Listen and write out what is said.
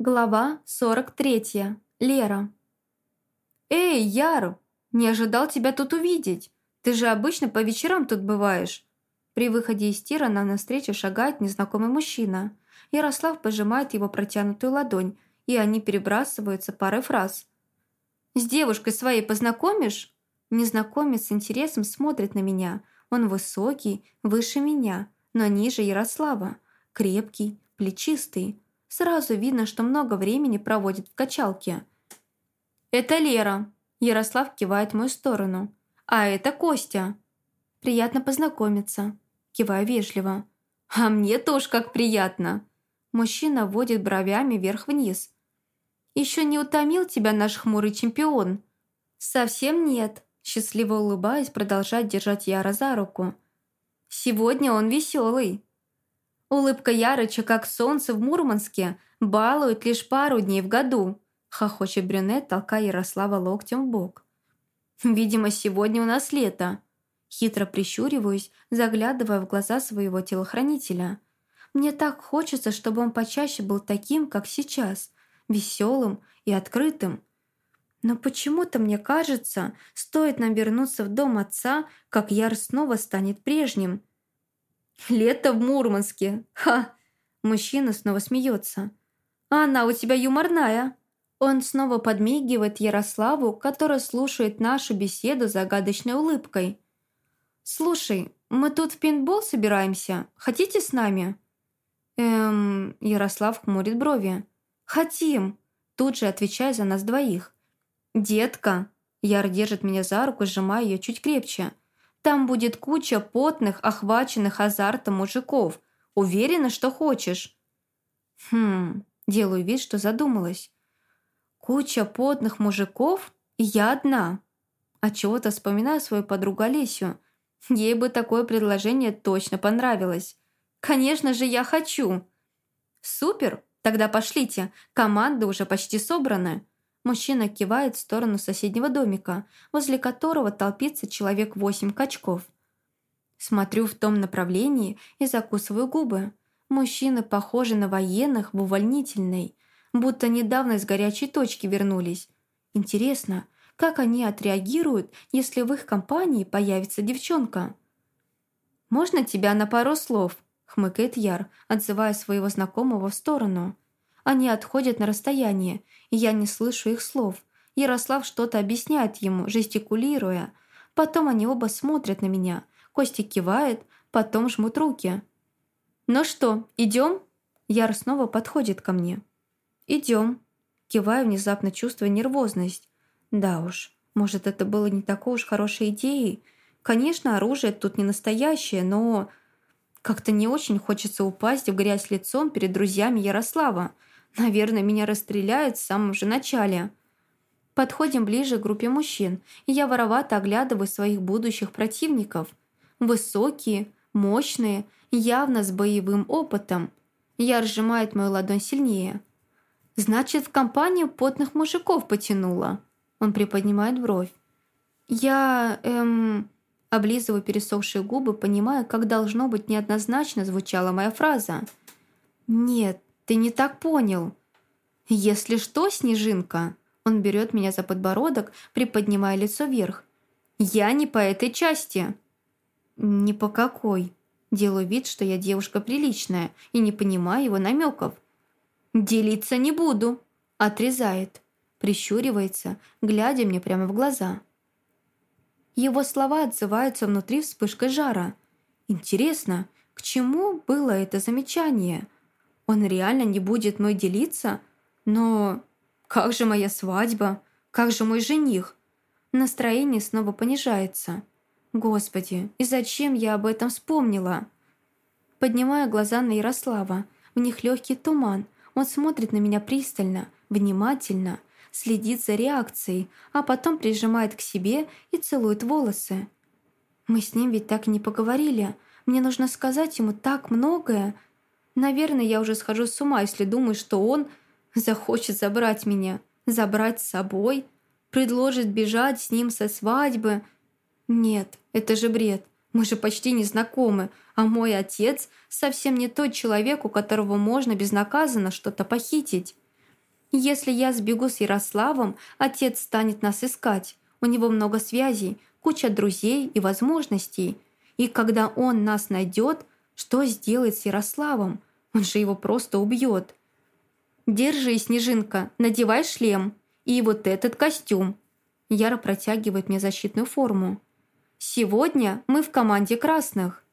Глава 43. Лера. «Эй, Яр! Не ожидал тебя тут увидеть. Ты же обычно по вечерам тут бываешь». При выходе из тира нам навстречу шагает незнакомый мужчина. Ярослав пожимает его протянутую ладонь, и они перебрасываются парой фраз. «С девушкой своей познакомишь?» Незнакомец с интересом смотрит на меня. Он высокий, выше меня, но ниже Ярослава. Крепкий, плечистый Сразу видно, что много времени проводит в качалке. «Это Лера», – Ярослав кивает в мою сторону. «А это Костя». «Приятно познакомиться», – киваю вежливо. «А мне тоже как приятно». Мужчина водит бровями вверх-вниз. «Еще не утомил тебя наш хмурый чемпион?» «Совсем нет», – счастливо улыбаясь, продолжать держать Яра за руку. «Сегодня он веселый». Улыбка Ярыча, как солнце в Мурманске, балует лишь пару дней в году», – хохочет брюнет, толкая Ярослава локтем в бок. «Видимо, сегодня у нас лето». Хитро прищуриваюсь, заглядывая в глаза своего телохранителя. Мне так хочется, чтобы он почаще был таким, как сейчас, веселым и открытым. Но почему-то мне кажется, стоит нам вернуться в дом отца, как Яр снова станет прежним – «Лето в Мурманске! Ха!» Мужчина снова смеется. «А она у тебя юморная!» Он снова подмигивает Ярославу, который слушает нашу беседу загадочной улыбкой. «Слушай, мы тут в пейнтбол собираемся. Хотите с нами?» «Эм...» Ярослав хмурит брови. «Хотим!» Тут же отвечаю за нас двоих. «Детка!» Яр держит меня за руку, сжимая ее чуть крепче. Там будет куча потных, охваченных азартом мужиков. Уверена, что хочешь?» «Хм...» Делаю вид, что задумалась. «Куча потных мужиков? И я одна?» А чего-то вспоминаю свою подругу Олесю. Ей бы такое предложение точно понравилось. «Конечно же, я хочу!» «Супер! Тогда пошлите, команда уже почти собрана. Мужчина кивает в сторону соседнего домика, возле которого толпится человек восемь качков. Смотрю в том направлении и закусываю губы. Мужчины похожи на военных в увольнительной, будто недавно из горячей точки вернулись. Интересно, как они отреагируют, если в их компании появится девчонка? «Можно тебя на пару слов?» — хмыкает Яр, отзывая своего знакомого в сторону. Они отходят на расстояние, и я не слышу их слов. Ярослав что-то объясняет ему, жестикулируя. Потом они оба смотрят на меня. Костя кивает, потом жмут руки. «Ну что, идем?» Яр снова подходит ко мне. «Идем». Киваю, внезапно чувствуя нервозность. Да уж, может, это было не такой уж хорошей идеей. Конечно, оружие тут не настоящее, но... Как-то не очень хочется упасть в грязь лицом перед друзьями Ярослава. Наверное, меня расстреляют в самом же начале. Подходим ближе к группе мужчин, и я воровато оглядываю своих будущих противников. Высокие, мощные, явно с боевым опытом. Я сжимает мою ладонь сильнее. «Значит, в компанию потных мужиков потянула». Он приподнимает бровь. «Я, эм...» Облизываю пересохшие губы, понимая, как должно быть неоднозначно звучала моя фраза. «Нет, ты не так понял. Если что, Снежинка, он берет меня за подбородок, приподнимая лицо вверх. Я не по этой части. Ни по какой. Делаю вид, что я девушка приличная и не понимаю его намеков. «Делиться не буду», – отрезает. Прищуривается, глядя мне прямо в глаза. Его слова отзываются внутри вспышкой жара. Интересно, к чему было это замечание – он реально не будет мной делиться? Но как же моя свадьба? Как же мой жених? Настроение снова понижается. Господи, и зачем я об этом вспомнила? Поднимаю глаза на Ярослава. В них легкий туман. Он смотрит на меня пристально, внимательно, следит за реакцией, а потом прижимает к себе и целует волосы. Мы с ним ведь так и не поговорили. Мне нужно сказать ему так многое, Наверное, я уже схожу с ума, если думаю, что он захочет забрать меня, забрать с собой, предложит бежать с ним со свадьбы. Нет, это же бред. Мы же почти не знакомы, а мой отец совсем не тот человек, у которого можно безнаказанно что-то похитить. Если я сбегу с Ярославом, отец станет нас искать. У него много связей, куча друзей и возможностей. И когда он нас найдет, что сделает с Ярославом? Он же его просто убьет. Держи, Снежинка, надевай шлем. И вот этот костюм. Яра протягивает мне защитную форму. Сегодня мы в команде красных.